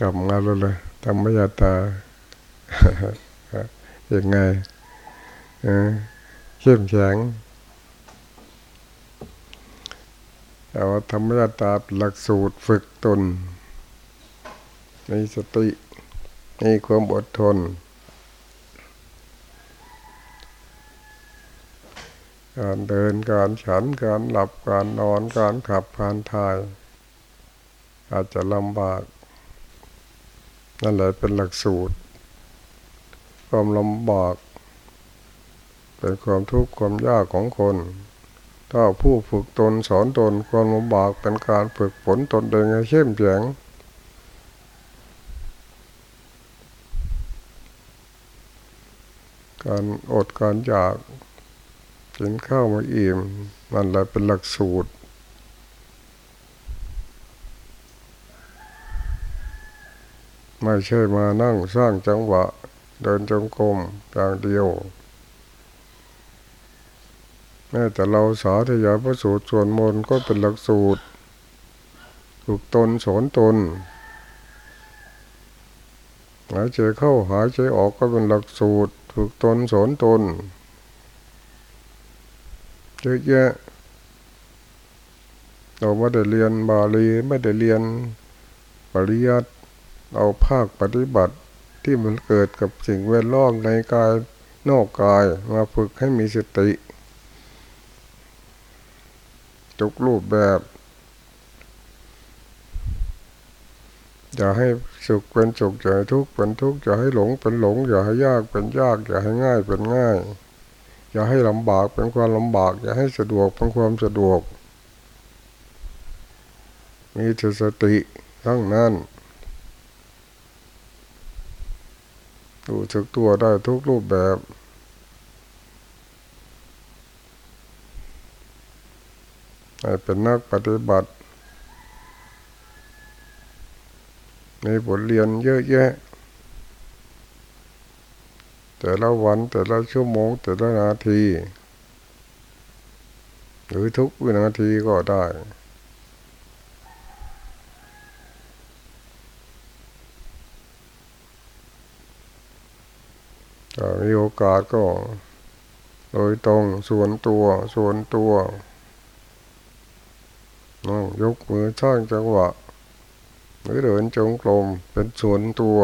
กลับมาแล้วเลยธรรมยตาอยังไงเข้มแข็งแต่ว่าธรรมยตาหลักสูตรฝึกตนมีสติมีความอดทนการเดินการฉันการหลับการนอนการขับการทาย อาจจะลำบาก นั่นแหละเป็นหลักสูตร ความลำบาก เป็นความทุกข์ความยากของคน ถ้าผู้ฝึกตนสอนตนความลำบากเป็นการฝึกฝนตนเองให้เข้มแข็งการอดการอยากกินข้าวมาอิ่มนั่นแหละเป็นหลักสูตร ไม่ใช่มานั่งสร้างจังหวะ เดินจงกรมอย่างเดียวแม้แต่เราสาธยายพระสูตรส่วนมนก็เป็นหลักสูตรถูกตนสอนตนหายใจเข้าหายใจออกก็เป็นหลักสูตรฝึกตนสอนตนเยอะแยะเราไม่ได้เรียนบาลีไม่ได้เรียนปริยัติ เอาภาคปฏิบัติที่มันเกิดกับสิ่งแวดล้อมในกายนอกกายมาฝึกให้มีสติทุกรูปแบบอย่าให้สุขเป็นสุขอย่าให้ทุกข์เป็นทุกข์อย่าให้หลงเป็นหลง อย่าให้ยากเป็นยากอย่าให้ง่ายเป็นง่าย อย่าให้ลำบากเป็นความลำบาก อย่าให้สะดวกเป็นความสะดวก มีสติทั้งนั้น ดูสึกตัวได้ทุกรูปแบบเป็นนักปฏิบัติ มีบทเรียนเยอะแยะ แต่ละวันแต่ละชั่วโมง แต่ละนาที หรือทุกวินาทีก็ได้ มีโอกาสก็ โดยตรงส่วนตัว ส่วนตัวยกมือช่างจังหวะหรือเดินจงกรมเป็นส่วนตัว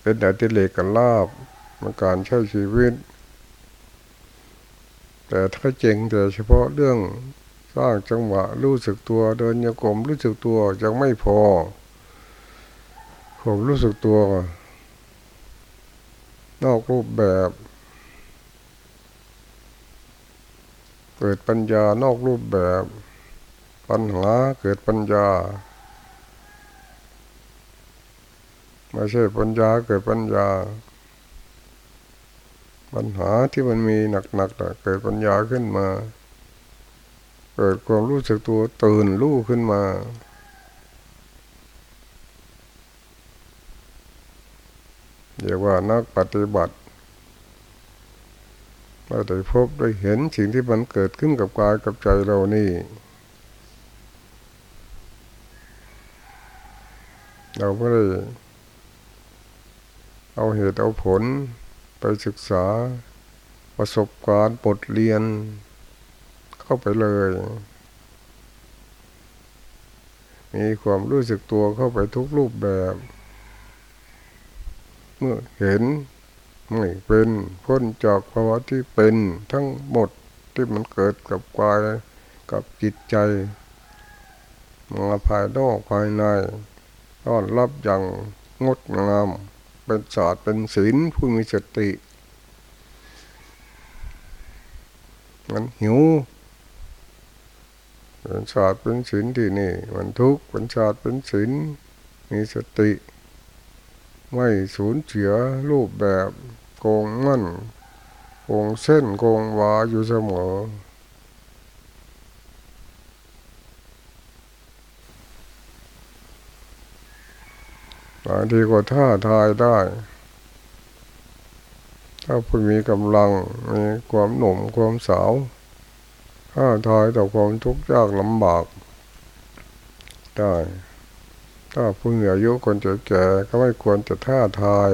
เป็นแต่ติเลกันลาบมันการใช้ชีวิต แต่ถ้าเจ๋งแต่เฉพาะเรื่องสร้างจังหวะรู้สึกตัวเดินโยกมรู้สึกตัวยังไม่พอผมรู้สึกตัว นอกรูปแบบ เกิดปัญญานอกรูปแบบ ปัญหาเกิดปัญญาไม่ใช่ปัญญาเกิดปัญญา ปัญหาที่มันมีหนักๆเกิดปัญญาขึ้นมา เกิดความรู้สึกตัวตื่นรู้ขึ้นมา เรียกว่านักปฏิบัติเราได้พบได้เห็นสิ่งที่มันเกิดขึ้นกับกายกับใจเรานี่ เราไม่ได้เอาเหตุเอาผลไปศึกษาประสบการณ์บทเรียน เข้าไปเลย มีความรู้สึกตัวเข้าไปทุกรูปแบบ เมื่อเห็นไม่เป็นพ้นจากภาวะที่เป็นทั้งหมดที่มันเกิดกับกายกับจิตใจมาภายนอกภายในต้อนรับอย่างงดงาม เป็นศาสตร์เป็นศีลผู้มีสติ มันหิวเป็นศาสตร์เป็นศีลที่นี่ มันทุกข์เป็นศาสตร์เป็นศีลมีสติ ไม่สูญเสียรูปแบบโกงมั่นโกงเส้นโกงวาอยู่เสมอ บางทีก็ท่าทายได้ ถ้าผู้มีกำลังมีความหนุ่มความสาวท่าทายต่อความทุกข์ยากลำบากได้ ถ้าผู้เหนืออายุคนจะแก่ก็ไม่ควรจะท่าทาย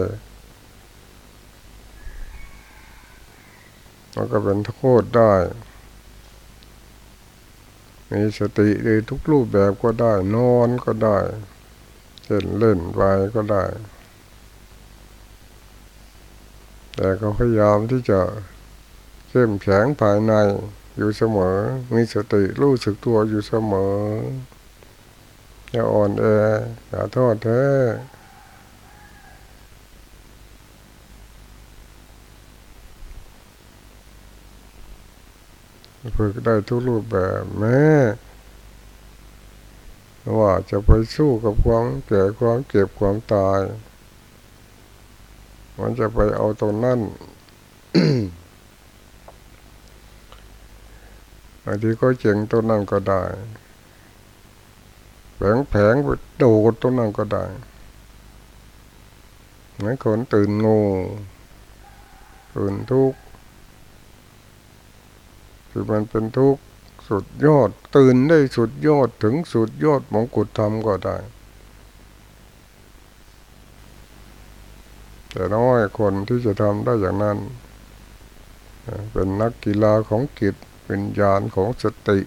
มันก็เป็นโทษได้ มีสติในทุกรูปแบบก็ได้ นอนก็ได้เล่นเล่นไปก็ได้ แต่ก็พยายามที่จะเข้มแข็งภายในอยู่เสมอ มีสติรู้สึกตัวอยู่เสมอ อย่าอ่อนแออย่าทอดแท้ฝึกได้ทุกรูปแบบแม้ว่าจะไปสู้กับความแก่ความเจ็บความตาย มันจะไปเอาตรงนั้นบางทีก็เจ๋งตัวนั้นก็ได้ แผงแผงไปโดดตัวนั้นก็ได้เหมือนคนตื่นงูตื่นทุกข์คือมันเป็นทุกข์สุดยอด ตื่นได้สุดยอดถึงสุดยอดมงกุฎธรรมก็ได้ แต่น้อยคนที่จะทำได้อย่างนั้น เป็นนักกีฬาของกิจวิญญาณของสติ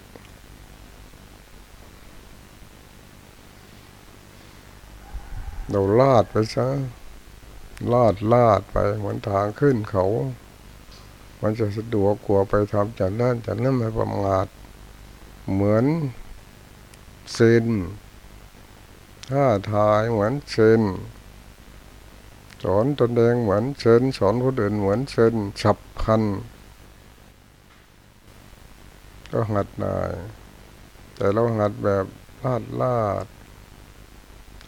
เราลาดไปซะลาดลาดไปเหมือนทางขึ้นเขา มันจะสะดวกกว่าไปทำจากนั้นจากนั้นไม่ประมาทเหมือนเซนท่าทายเหมือนเซนสอนตนเองเหมือนเซนสอนคนอื่นเหมือนเซนฉับพันก็หัดได้แต่เราหัดแบบลาดลาด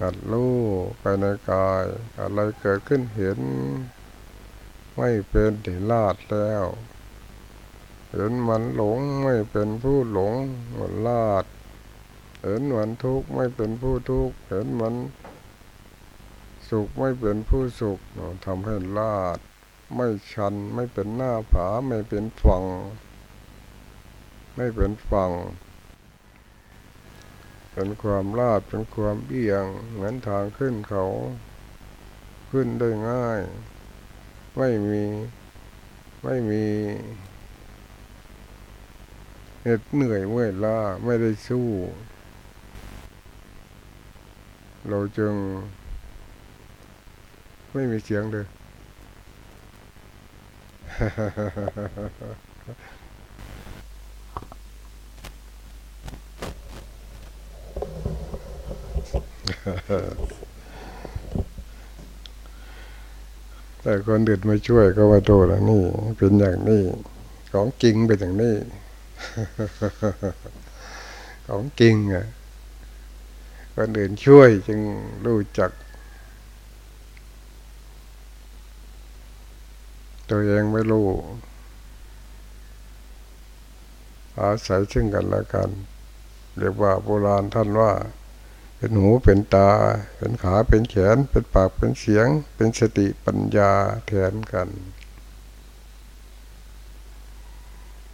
หัดรู้ไปในกาย อะไรเกิดขึ้นเห็น ไม่เป็นที่ลาดแล้ว เห็นมันหลงไม่เป็นผู้หลงหมันลาด เห็นมันทุกข์ไม่เป็นผู้ทุกข์เห็นมันสุขไม่เป็นผู้สุขทำให้ลาด ไม่ชันไม่เป็นหน้าผาไม่เป็นฝั่ง ไม่เป็นฝั่ง เป็นความลาดเป็นความเบี่ยง เหมือนทางขึ้นเขา ขึ้นได้ง่าย ไม่มีไม่มีเหน็ดเหนื่อยเมื่อยล้าไม่ได้สู้ เราจึง ไม่มีเสียงเลย แต่คนเดือดมาช่วยก็ว่าโตแล้วนี่เป็นอย่างนี้ของจริงเป็นอย่างนี้ ของจริงอะคนอื่นช่วยจึงรู้จัก ตัวเองไม่รู้อาศัยซึ่งกันและกัน เรียกว่าโบราณท่านว่า เป็นหูเป็นตา เป็นขาเป็นแขน เป็นปากเป็นเสียง เป็นสติปัญญาแทนกัน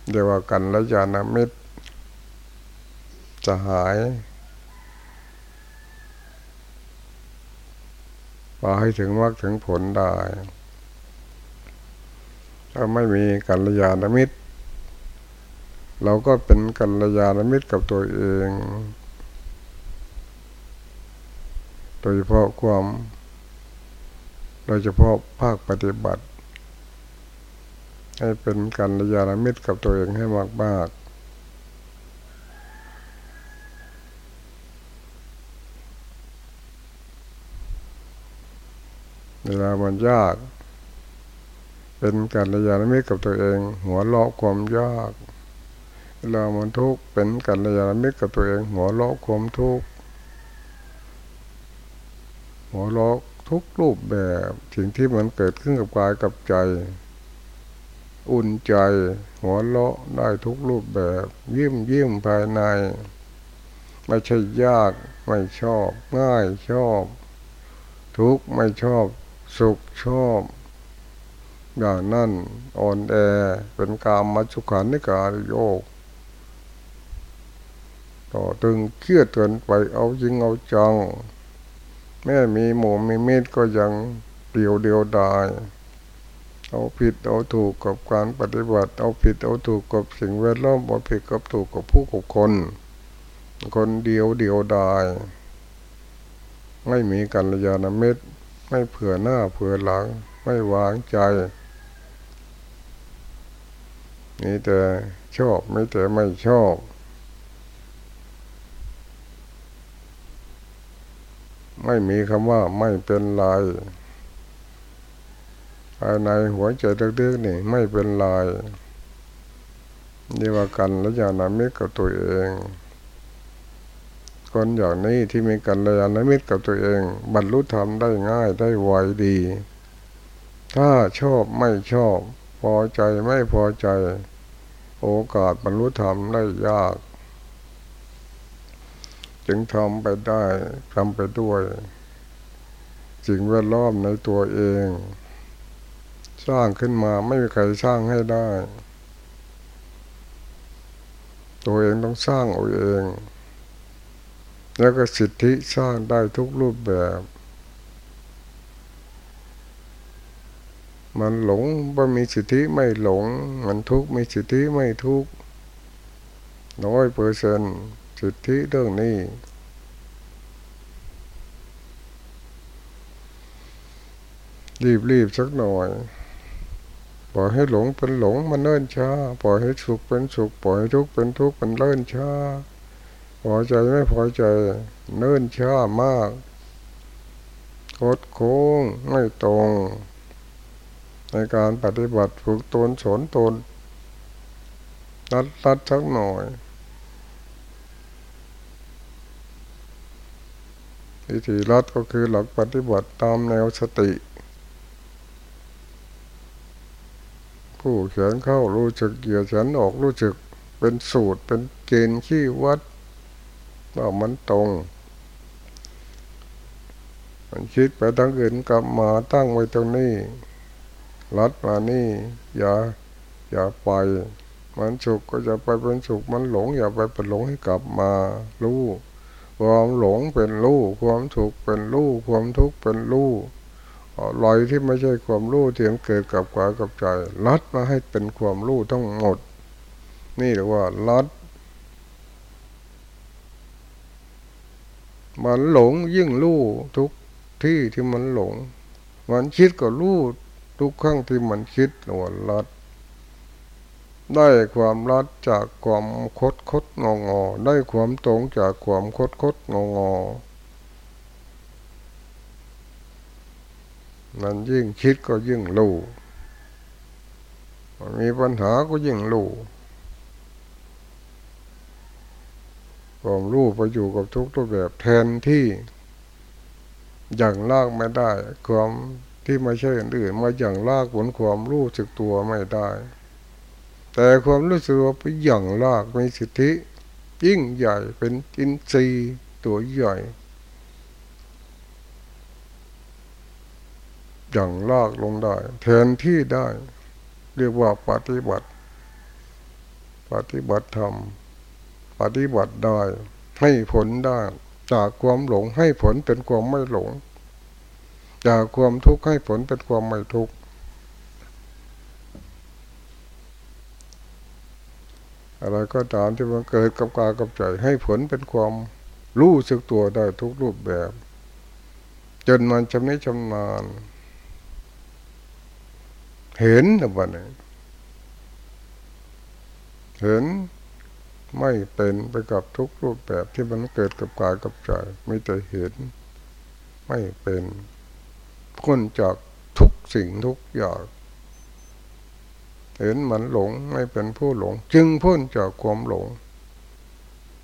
เรียกว่ากันและยานามิตรจะหายพาให้ถึงวักถึงผลได้ ถ้าไม่มีกัลยาณมิตร เราก็เป็นกัลยาณมิตรกับตัวเองโดยเฉพาะความ โดยเฉพาะภาคปฏิบัติ ให้เป็นการระยาณมิตรกับตัวเองให้มากมากเวลามันยาก เป็นการระยาณมิตรกับตัวเอง หัวเราะความยาก เวลามันทุกข์เป็นการระยาณมิตรกับตัวเอง หัวเราะความทุกข์ หัวเราะทุกรูปแบบสิ่งที่มันเกิดขึ้นกับกายกับใจ อุ่นใจ หัวเราะได้ทุกรูปแบบ ยิ้มยิ้มภายใน ไม่ใช่ยากไม่ชอบ ง่ายชอบ ทุกไม่ชอบ สุขชอบอย่างนั้นอ่อนแอเป็นกามมาชุขันนิการโยก ต่อตึงเครียดเกินไปเอาจริงเอาจัง แม่มีหมูมีเม็ดก็ยังเดียวเดียวดายเอาผิดเอาถูกกับการปฏิบัติ เอาผิดเอาถูกกับสิ่งแวดล้อมเอาผิดกับถูกกับผู้กับคน คนเดียวเดียวดาย ไม่มีกัลยาณมิตร ไม่เผื่อหน้าเผื่อหลัง ไม่วางใจมีแต่ชอบไม่แต่ไม่ชอบ ไม่มีคำว่าไม่เป็นไรภายในหัวใจลึกๆนี่ ไม่เป็นไรนี่ว่ากันและยานามิตรกับตัวเอง คนอย่างนี้ที่มีกันและยานามิตรกับตัวเอง บรรลุธรรมได้ง่ายได้ไวดี ถ้าชอบไม่ชอบ พอใจไม่พอใจ โอกาสบรรลุธรรมได้ยาก จึงทำไปได้ทำไปด้วยสิ่งแวดล้อมในตัวเอง สร้างขึ้นมาไม่มีใครสร้างให้ได้ ตัวเองต้องสร้างเอาเอง แล้วก็สิทธิสร้างได้ทุกรูปแบบ มันหลงว่ามีสิทธิไม่หลง มันทุกข์มีสิทธิไม่ทุกข์น้อยเปอร์เซ็นต์ สิทธิเรื่องนี้ รีบรีบสักหน่อย ปล่อยให้หลงเป็นหลงมันเนิ่นช้า ปล่อยให้สุขเป็นสุข ปล่อยให้ทุกข์เป็นทุกข์มันเนิ่นช้า พอใจไม่พอใจ เนิ่นช้ามากโคดโค้งไม่ตรง ในการปฏิบัติฝึกตนสนตนรัดรัดสักหน่อย วิธีรัดก็คือหลักปฏิบัติตามแนวสติ ผู้เขียนเข้ารู้จึกเหยียดฉันออกรู้จึกเป็นสูตรเป็นเกณฑ์ขี้วัดว่ามันตรง มันคิดไปทางอื่นกลับมาตั้งไว้ตรงนี้รัดมานี่ อย่าอย่าไป มันสุขก็จะไปเป็นสุขมันหลง อย่าไปเป็นหลงให้กลับมารู้ ความหลงเป็นรู้ความสุขเป็นรู้ความทุกข์เป็นรู้ลอยที่ไม่ใช่ความรู้ที่มันเกิดกับกายกับใจรัดมาให้เป็นความรู้ทั้งหมด นี่เรียกว่ารัดมันหลงยิ่งรู้ทุกที่ที่มันหลง มันคิดก็รู้ทุกครั้งที่มันคิดหนวดรัด ได้ความรัดจากความคดคดงองอได้ความตรงจากความคดคดงองอมันยิ่งคิดก็ยิ่งรู้มีปัญหาก็ยิ่งรู้ความรู้ไปอยู่กับทุกตัวแบบแทนที่อย่างลากไม่ได้ ความที่ไม่ใช่อื่นมาอย่างลากผลความรู้สึกตัวไม่ได้ แต่ความรู้สึกว่าไปอย่างลากมีสิทธิ ยิ่งใหญ่เป็นอินทรีย์ตัวใหญ่อย่างลากลงได้แทนที่ได้ เรียกว่าปฏิบัติ ปฏิบัติธรรม ปฏิบัติได้ ให้ผลได้ จากความหลงให้ผลเป็นความไม่หลง จากความทุกข์ให้ผลเป็นความไม่ทุกข์ อะไรก็ตามที่มันเกิดกับกายกับใจให้ผลเป็นความรู้สึกตัวได้ทุกรูปแบบ จนมันชำนิชำนาญ เห็นแต่วันนี้เห็นไม่เป็นไปกับทุกรูปแบบที่มันเกิดกับกายกับใจไม่แต่เห็น ไม่เป็นพ้นจากทุกสิ่งทุกอย่าง เห็นมันหลงไม่เป็นผู้หลง จึงพ้นจากความหลง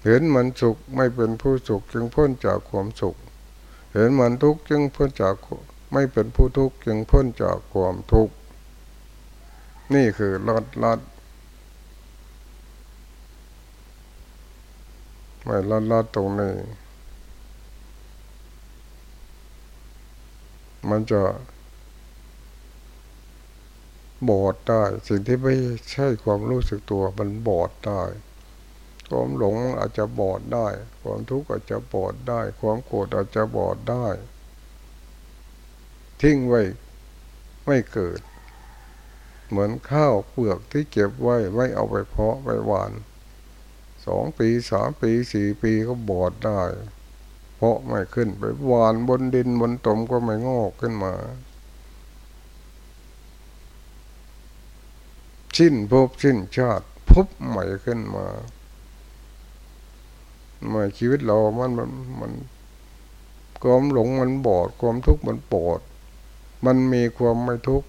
เห็นมันสุขไม่เป็นผู้สุข จึงพ้นจากความสุข เห็นมันทุกข์จึงพ้นจากไม่เป็นผู้ทุกข์จึงพ้นจากความทุกข์นี่คือลัดลัดไม่ลัดลัดตรงนี้มันจะ บอดได้ สิ่งที่ไม่ใช่ความรู้สึกตัวมันบอดได้ความหลงอาจจะบอดได้ ความทุกข์อาจจะบอดได้ ความโกรธอาจจะบอดได้ ทิ้งไว้ไม่เกิด เหมือนข้าวเปลือกที่เก็บไว้ไว้เอาไปเพาะไปหวานสองปีสามปีสี่ปีก็บอดได้ เพาะไม่ขึ้นไปหวานบนดินบนตมก็ไม่งอกขึ้นมา ชิ้นพบชิ้นชาติพบใหม่ขึ้นมาเมื่อชีวิตเรามันมันมันความหลงมันบอดความทุกข์มันปอด มันมีความไม่ทุกข์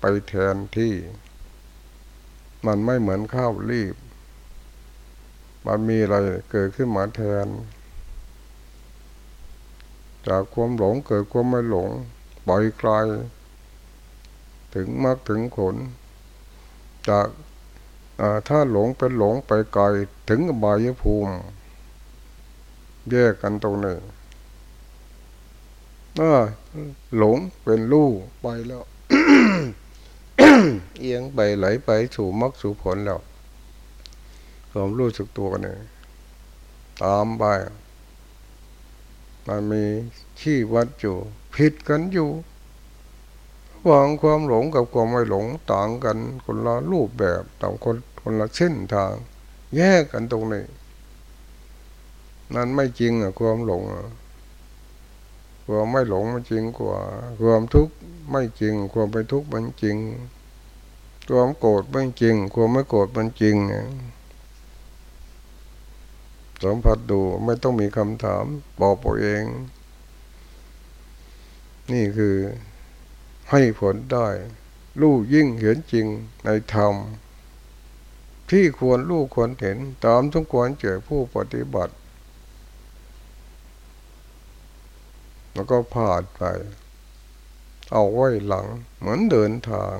ไปแทนที่ มันไม่เหมือนข้าวรีบ มันมีอะไรเกิดขึ้นมาแทน จากความหลงเกิดความไม่หลงปล่อยกลายถึงมากถึงผล จากถ้าหลงเป็นหลงไปไกลถึงบายภูมิ แยกกันตรงนี้ถ้าหลงเป็นลูกไปแล้วเอียงไปไหลไปสู่มรรคสู่ผลแล้วความรู้สึกตัวกันเองตามไปมันมีที่วัดอยู่ ผิดกันอยู่ วางความหลงกับความไม่หลงต่างกันคนละรูปแบบต่างคนคนละเส้นทาง แยกกันตรงนี้นั่นไม่จริงอะความหลงอะความไม่หลงมันจริงกว่า ความทุกข์ไม่จริง ความไม่ทุกข์มันจริง ความโกรธไม่จริง ความไม่โกรธมันจริงสัมผัสดูไม่ต้องมีคำถามบอกตัวเอง นี่คือ ให้ผลได้ รู้ยิ่งเห็นจริงในธรรม ที่ควรรู้ควรเห็นตามทุกควรเจอผู้ปฏิบัติ แล้วก็ผ่านไป เอาไว้หลังเหมือนเดินทาง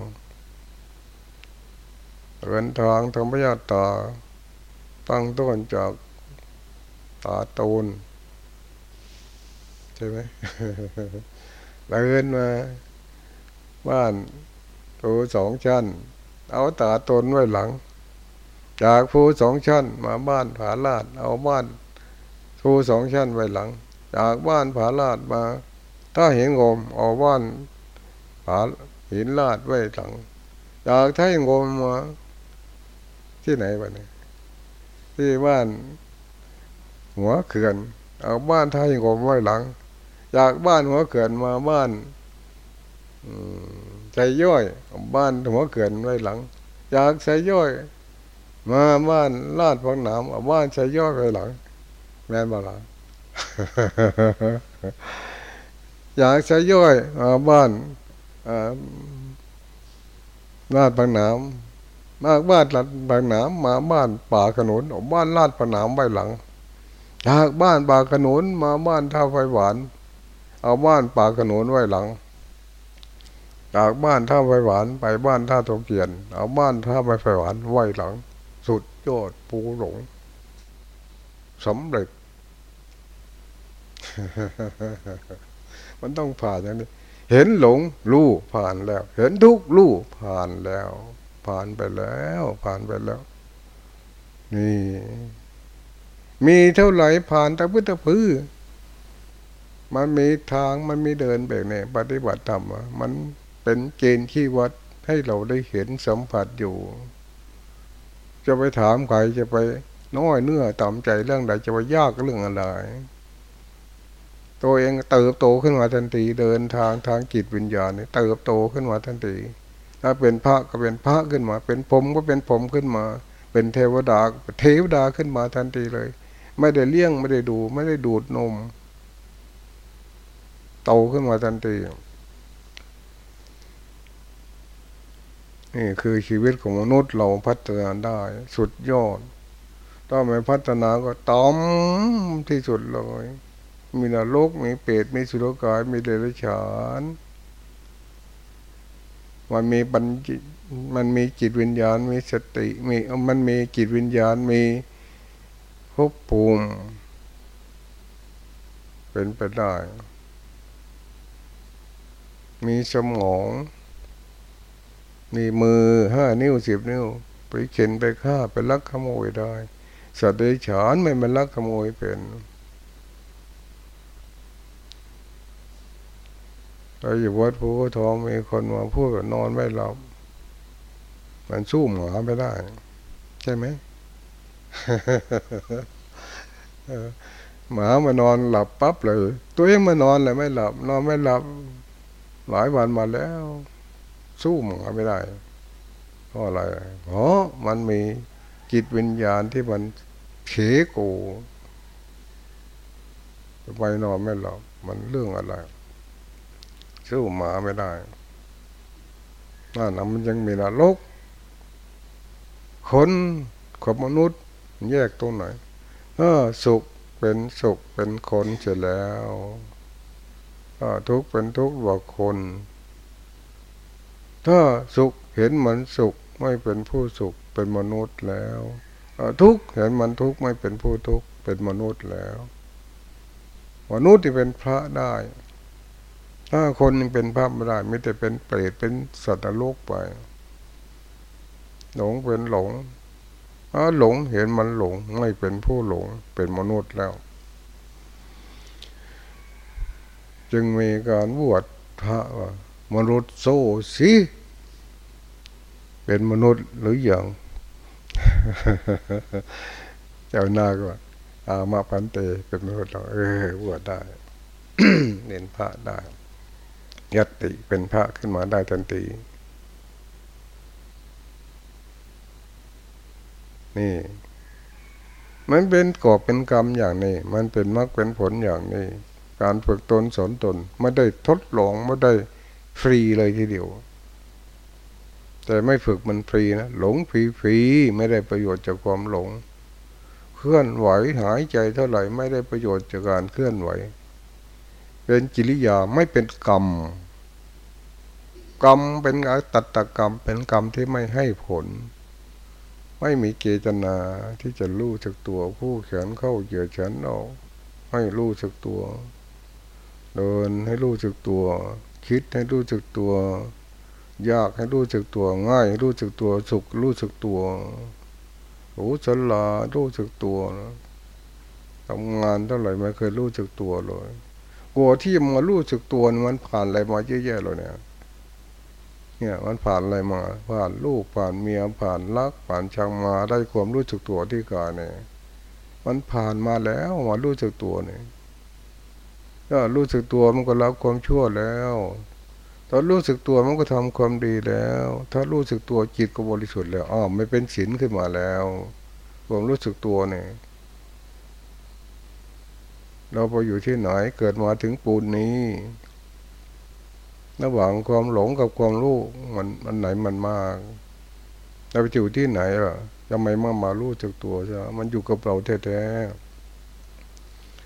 เดินทางธรรมยาตา ตั้งต้นจากตาตูนใช่ไหมเดินมา บ้านภูสองชั้น เอาตาตนไว้หลัง จากภูสองชั้น มาบ้านผาลาด เอาบ้านภูสองชั้นไว้หลัง จากบ้านผาลาดมา ถ้าเห็นงมเอาบ้านผาหินลาดไว้หลัง จากถ้างมมาที่ไหนบ้างเนี่ยที่บ้านหัวเขื่อน เอาบ้านท่างมไว้หลัง จากบ้านหัวเขื่อนมาบ้าน ใจย่อยบ้านหัวเกินไว้หลัง อยากใจย่อย มาบ้านลาดพังหนามบ้านใจย่อยไว้หลัง แม่นบ่ล่ะอยากใจย่อยมาบ้านลาดพังหนามมาบ้านลาดพังหนามมาบ้านป่าขนุนบ้านลาดพังหนามไว้หลังจากบ้านป่าขนุนมาบ้านท่าไฟหวาน เอาบ้านป่าขนุนไว้หลัง จากบ้านท่าไฟหวานไปบ้านท่าตงเกียนเอาบ้านท่าไฟหวานไว้หลัง สุดยอดปูหลงสำเร็จ มันต้องผ่านอย่างนี้เห็นหลงรู้ผ่านแล้ว เห็นทุกรู้ผ่านแล้ว ผ่านไปแล้ว ผ่านไปแล้ว นี่ มีเท่าไหร่ผ่านตะพื้นตะพื้มันมีทางมันมีเดินแบบนี้ปฏิบัติธรรมมัน เป็นเกณฑ์ที่วัดให้เราได้เห็นสัมผัสอยู่ จะไปถามใครจะไปน้อยเนื้อต่ำใจเรื่องใดจะไปยากเรื่องอะไร ตัวเองเติบโตขึ้นมาทันทีเดินทางทางจิตวิญญาณเติบโตขึ้นมาทันทีถ้าเป็นพระก็เป็นพระขึ้นมา เป็นผมก็เป็นผมขึ้นมา เป็นเทวดาเทวดาขึ้นมาทันทีเลย ไม่ได้เลี้ยงไม่ได้ดู ไม่ได้ดูดนม โตขึ้นมาทันที นี่คือชีวิตของมนุษย์เราพัฒนาได้ สุดยอด ถ้าไม่พัฒนาก็ต้อมที่สุดเลย มีนรกมีเปรตมีสุรกาย มีเดรัจฉานมันมีปัญจิมันมีจิตวิญญาณ มีสติ มีมันมีจิตวิญญาณ มีภพภูมิ เป็นไปได้ มีสมอง มีมือห้านิ้วสิบนิ้ว ไปเข็นไปฆ่าไปลักขโมยได้ สัตว์เดรัจฉานไม่มันลักขโมยเป็นไปอยู่วัดภูเขาทองมีคนมาพูดนอนไม่หลับมันสู้หมาไม่ได้ ใช่ไหมหมามานอนหลับปั๊บเลย ตัวเองมานอนเลยไม่หลับ นอนไม่หลับ หลายวันมาแล้ว สู้หมาไม่ได้เพราะอะไรเพราะมันมีจิตวิญญาณที่มันเขกูไปนอนไม่หลับมันเรื่องอะไร สู้หมาไม่ได้นั่นมันยังมีนรกคนกับมนุษย์ แยกตรงไหนเออสุขเป็นสุขเป็นคนเสร็จแล้วทุกข์เป็นทุกข์บอกคน ถ้าสุขเห็นเหมือนสุขไม่เป็นผู้สุขเป็นมนุษย์แล้วทุกข์เห็นมันทุกข์ไม่เป็นผู้ทุกข์เป็นมนุษย์แล้ว มนุษย์ที่เป็นพระได้ ถ้าคนยังเป็นพระไม่ได้ไม่แต่เป็นเปรตเป็นสัตว์โลกไป หลงเป็นหลงถ้าหลงเห็นมันหลงไม่เป็นผู้หลงเป็นมนุษย์แล้ว จึงมีการบวชพระว่า มนุษย์โซสิเป็นมนุษย์หรืออย่างเจ้าหน้าก็อามาพันเตเป็นมนุษย์เราเออบวชได้เรียนพระได้ ยัตติเป็นพระขึ้นมาได้ทันทีนี่ มันเป็นกอบเป็นกรรมอย่างนี้ มันเป็นมรรคเป็นผลอย่างนี้ การฝึกตนสอนตนไม่ได้ทดลองไม่ได้ ฟรีเลยทีเดียว แต่ไม่ฝึกมันฟรีนะหลงฟรีฟรีไม่ได้ประโยชน์จากความหลง เคลื่อนไหวหายใจเท่าไหร่ไม่ได้ประโยชน์จากการเคลื่อนไหว เป็นกิริยาไม่เป็นกรรมกรรมเป็นอตัตตกรรมเป็นกรรมที่ไม่ให้ผล ไม่มีเจตนาที่จะรู้จักตัวผู้เขียนเข้าเหยื่อฉันออกให้รู้จักตัว เดินให้รู้จักตัว คิดให้รู้จักตัว ยากให้รู้จักตัว ง่ายให้รู้จักตัว สุขรู้จักตัวโอ้ฉลารู้จักตัวทำงานเท่าไหร่ไม่เคยรู้จักตัวเลยกลัวที่มารู้จักตัวมันผ่านอะไรมาเยอะแยะเลยเนี่ย เนี่ย มันผ่านอะไรมา ผ่านลูกผ่านเมียผ่านรัก ผ่านชังมาได้ความรู้จักตัวที่กายเนี่ย มันผ่านมาแล้วมารู้จักตัวเนี่ย ถ้ารู้สึกตัวมันก็รับความชั่วแล้วถ้ารู้สึกตัวมันก็ทำความดีแล้ว ถ้ารู้สึกตัวจิตก็บริสุทธิ์แล้วอ๋อไม่เป็นศีลขึ้นมาแล้วความรู้สึกตัวเนี่ยเราไปอยู่ที่ไหนเกิดมาถึงปูนนี้ระหว่างความหลงกับความรู้มันมันไหนมันมากเราไปอยู่ที่ไหนล่ะทำไมมามารู้จักตัวใช่มันอยู่กับเราแท้ๆ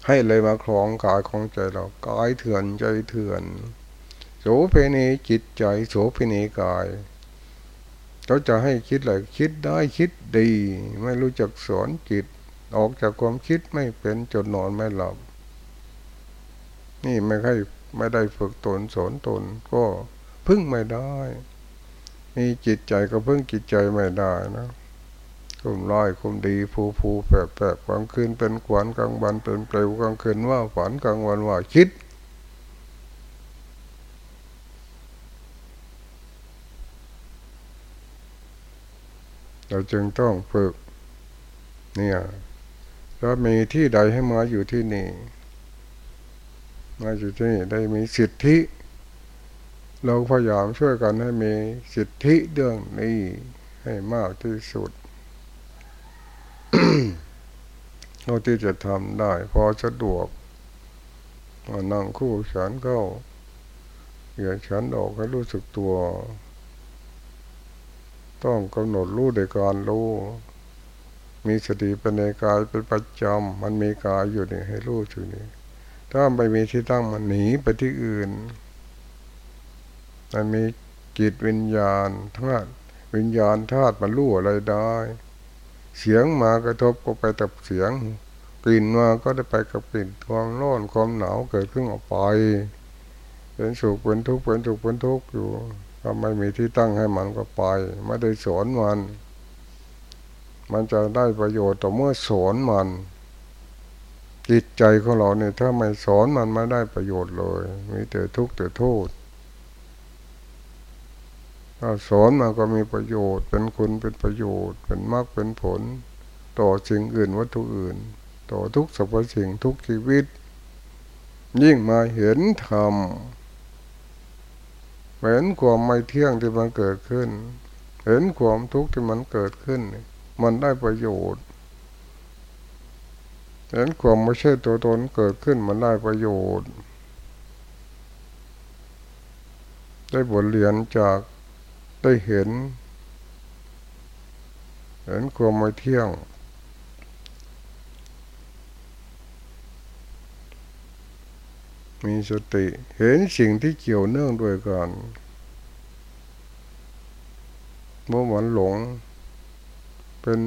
ให้เลยมาคลองกายของใจเรากายเถื่อนใจเถื่อนโสเพณีจิตใจโสเพณีกายเขาจะให้คิดอะไรคิดได้คิดดี ไม่รู้จักสอนจิต ออกจากความคิดไม่เป็นจนนอนไม่หลับ นี่ไม่ใช่ไม่ได้ฝึกตนสอนตนก็พึ่งไม่ได้ มีจิตใจก็พึ่งจิตใจไม่ได้นะ คุมร้อยคุมดีผูผูแผลแผลกลางคืนเป็นขวัญกลางวันเป็นเปลวกลางคืนว่าฝันกลางวันว่าคิด เราจึงต้องฝึก เนี่ยถ้ามีที่ใดให้มาอยู่ที่นี่ มาอยู่ที่นี่ได้มีสิทธิ เราพยายามช่วยกันให้มีสิทธิเรื่องนี้ให้มากที่สุด เราที่จะทำได้ พอสะดวกมานั่งคู่ฉันเข้าอย่าฉันออกให้รู้สึกตัว ต้องกำหนดรู้ในการรู้ มีสติเป็นในกายเป็นประจำมันมีกายอยู่นี่ให้รู้อยู่นี่ถ้าไม่มีที่ตั้งมันหนีไปที่อื่นมันมีจิตวิญญาณธาตุวิญญาณธาตุมันรู้อะไรได้ เสียงมากระทบก็ไปกับเสียง กลิ่นมาก็ได้ไปกับกลิ่นความร้อนความหนาวเกิดขึ้นออกไปเป็นสุขเป็นทุกข์เป็นสุขเป็นทุกข์อยู่ถ้าไม่มีที่ตั้งให้มันก็ไป ไม่ได้สอนมัน มันจะได้ประโยชน์ต่อเมื่อสอนมันจิตใจของเราเนี่ยถ้าไม่สอนมันไม่ได้ประโยชน์เลย มีแต่ทุกข์แต่โทษ ถ้าสอนมาก็มีประโยชน์ เป็นคุณเป็นประโยชน์ เป็นมากเป็นผล ต่อสิ่งอื่นวัตถุอื่น ต่อทุกสรรพสิ่งทุกชีวิต ยิ่งมาเห็นธรรมเห็นความไม่เที่ยงที่มันเกิดขึ้น เห็นความทุกข์ที่มันเกิดขึ้น มันได้ประโยชน์เห็นความไม่ใช่ตัวตนเกิดขึ้นมันได้ประโยชน์ ได้บทเรียนจาก ได้เห็น เห็นความไม่เที่ยง มีสติเห็นสิ่งที่เกี่ยวเนื่องด้วยกันเมื่อวันหลง เป็น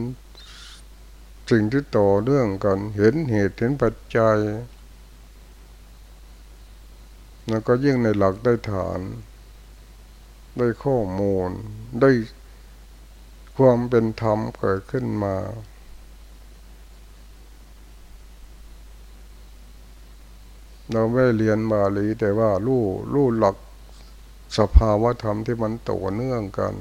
สิ่งที่ต่อเนื่องกัน เห็นเหตุเห็นปัจจัย แล้วก็ยิ่งในหลักได้ฐาน ได้ข้อมูล ได้ความเป็นธรรมเกิดขึ้นมาเราไม่เรียนบาลีแต่ว่ารู้รู้หลักสภาวธรรมที่มันต่อเนื่องกัน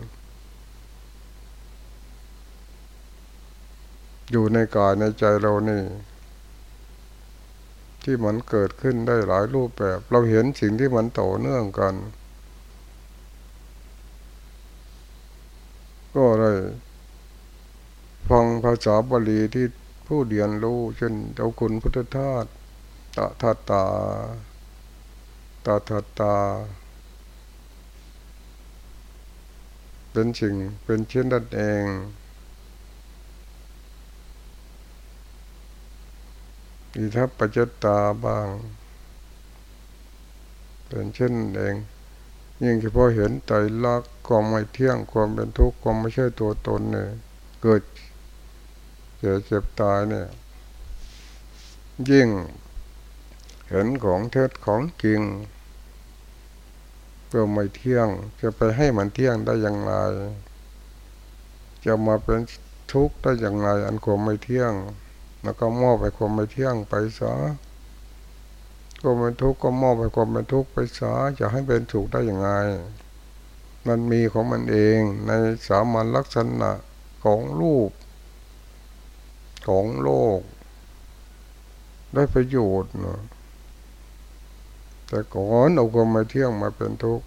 อยู่ในกายในใจเรานี่ ที่มันเกิดขึ้นได้หลายรูปแบบ เราเห็นสิ่งที่มันต่อเนื่องกัน ก็ได้ฟังภาษาบาลีที่ผู้เรียนรู้เช่นเจ้าคุณพุทธทาสตาทาตาตาทาตา เป็นสิ่งเป็นเช่นนั้นเอง อิทัปปัจจตาบ้าง เป็นเช่นเอง ยิ่งเฉพาะเห็นใจรักความไม่เที่ยงความเป็นทุกข์ความไม่ใช่ตัวตนเนี่ยเกิดเจ็บเจ็บตายเนี่ย ยิ่งเห็นของเท็จของจริงก็ไม่เที่ยง จะไปให้มันเที่ยงได้อย่างไร จะมาเป็นทุกข์ได้อย่างไร อันความไม่เที่ยง แล้วก็มอบไปความไม่เที่ยงไปซะ ความเป็นทุกข์ก็มอบไปความเป็นทุกข์ไปซะจะให้เป็นสุขได้อย่างไรมันมีของมันเองในสามัญลักษณะของรูป ของโลก ได้ประโยชน์เนาะแต่ก่อนเอาความมาเที่ยงมาเป็นทุกข์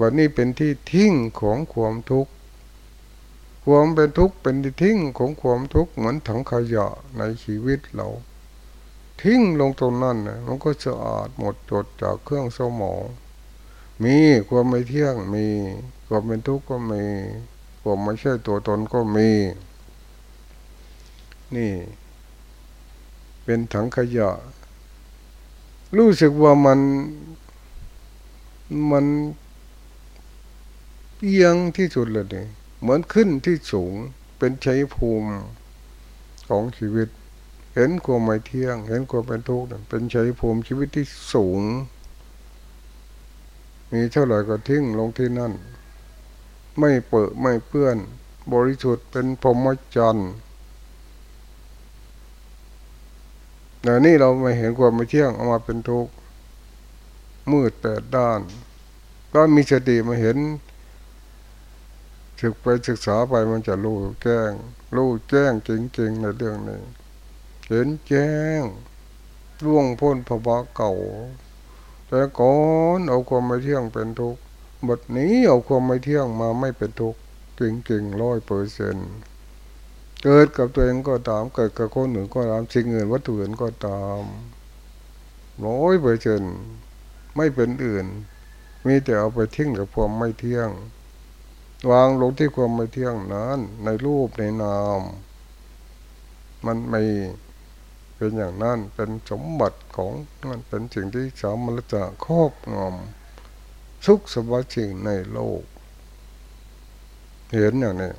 วันนี้เป็นที่ทิ้งของความทุกข์ ความเป็นทุกข์เป็นที่ทิ้งของความทุกข์เหมือนถังขยะในชีวิตเรา ทิ้งลงตรงนั้นนะมันก็สะอาดหมดจดจากเครื่องสมอง มีความไม่เที่ยงมีความเป็นทุกข์ก็มีความไม่ใช่ตัวตนก็มี นี่ เป็นถังขยะ รู้สึกว่ามันมันเอียงที่สุดเลยเหมือนขึ้นที่สูงเป็นใชัยภูมิของชีวิต เห็นความไม่เที่ยง เห็นความเป็นทุกข์เป็นชัยภูมิชีวิตที่สูง มีเท่าไหร่ก็ทิ้งลงที่นั่น ไม่เปิดไม่เปื้อน บริสุทธิ์เป็นพรหมจรรย์แต่นี่เราไม่เห็นความไม่เที่ยงเอามาเป็นทุกข์มืดแปดด้าน ก็มีสติมาเห็นศึกไปศึกษาไปมันจะรู้แจ้ง รู้แจ้งจริงๆในเรื่องนี้ เห็นแจ้งร่วงพ้นภาวะเก่า แต่ก่อนเอาความไม่เที่ยงเป็นทุกข์บทนี้เอาความไม่เที่ยงมาไม่เป็นทุกข์จริงๆร้อยเปอร์เซนเกิดกับตัวเองก็ตาม เกิดกับคนอื่นก็ตามสิ่งอื่นวัตถุอื่นก็ตามร้อยเปอร์เซนไม่เป็นอื่น มีแต่เอาไปทิ้งกับความไม่เที่ยง วางลงที่ความไม่เที่ยงนั้น ในรูปในนาม มันไม่ เป็นอย่างนั้นเป็นสมบัติของมันเป็นสิ่งที่สามัญจะครอบงำทุกสวัสดิ์สิ่งในโลก เห็นอย่างนี้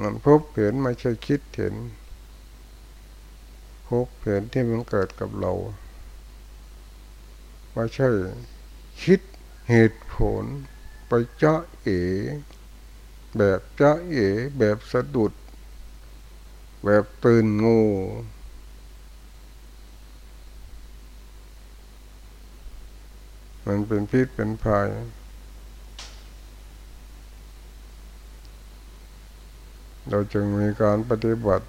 มันพบเห็นไม่ใช่คิดเห็นพบเห็นที่มันเกิดกับเราไม่ใช่คิดเหตุผลไปเจ้าเอ แบบเจ้าเอ แบบสะดุด แบบตื่นงู มันเป็นพิษเป็นภัยเราจึงมีการปฏิบัติ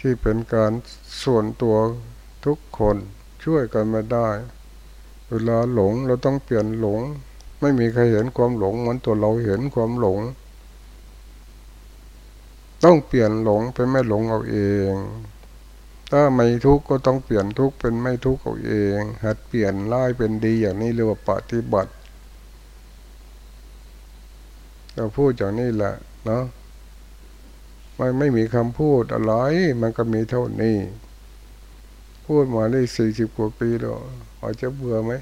ที่เป็นการส่วนตัวทุกคนช่วยกันไม่ได้ เวลาหลงเราต้องเปลี่ยนหลง ไม่มีใครเห็นความหลงเหมือนตัวเราเห็นความหลง ต้องเปลี่ยนหลงเป็นไม่หลงเอาเอง ถ้าไม่ทุกข์ก็ต้องเปลี่ยนทุกข์เป็นไม่ทุกข์เอาเอง หัดเปลี่ยนร้ายเป็นดีอย่างนี้เรียกว่าปฏิบัติเราพูดอย่างนี้แหละเนาะไม่ไม่มีคำพูดอะไร มันก็มีเท่านี้ พูดมาได้สี่สิบกว่าปีแล้วอาจจะเบื่อไหม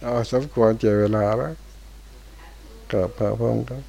เอาสมควรเจเวลาแล้วกลับพระพงศ์ครับ